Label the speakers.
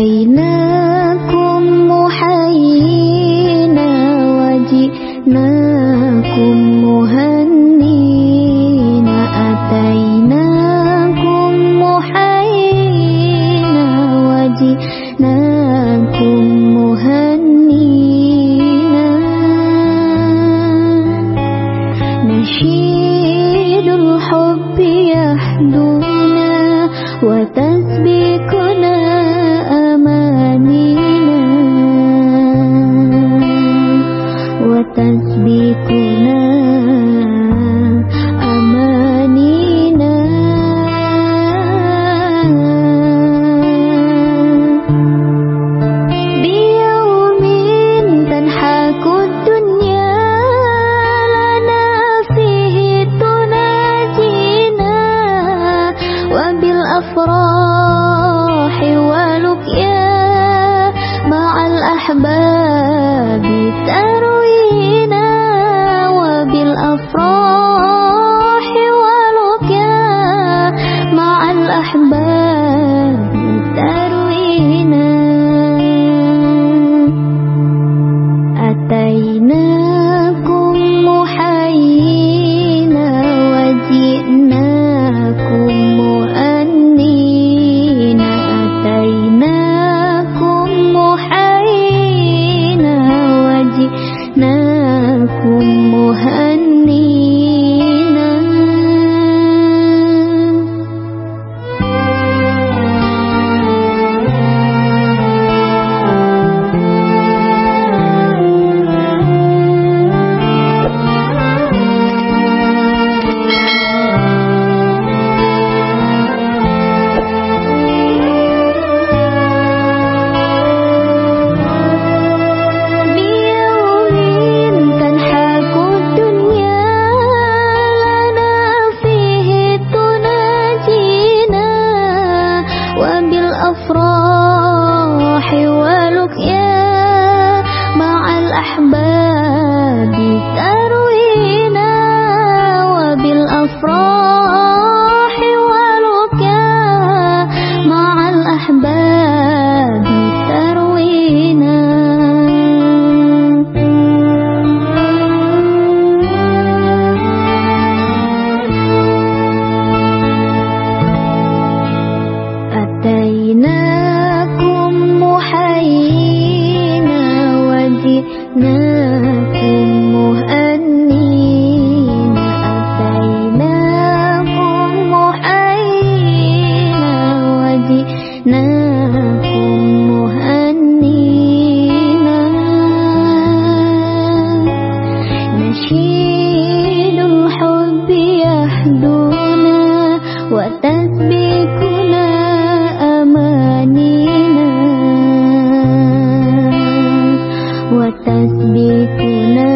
Speaker 1: أتيناكم محيينا وجئناكم مهنينا أتيناكم محيينا وجئناكم مهنينا نشيد الحب يحدو أوهن bah رشيد الحب يهدونا وتسبقنا أمانينا. وتسبقنا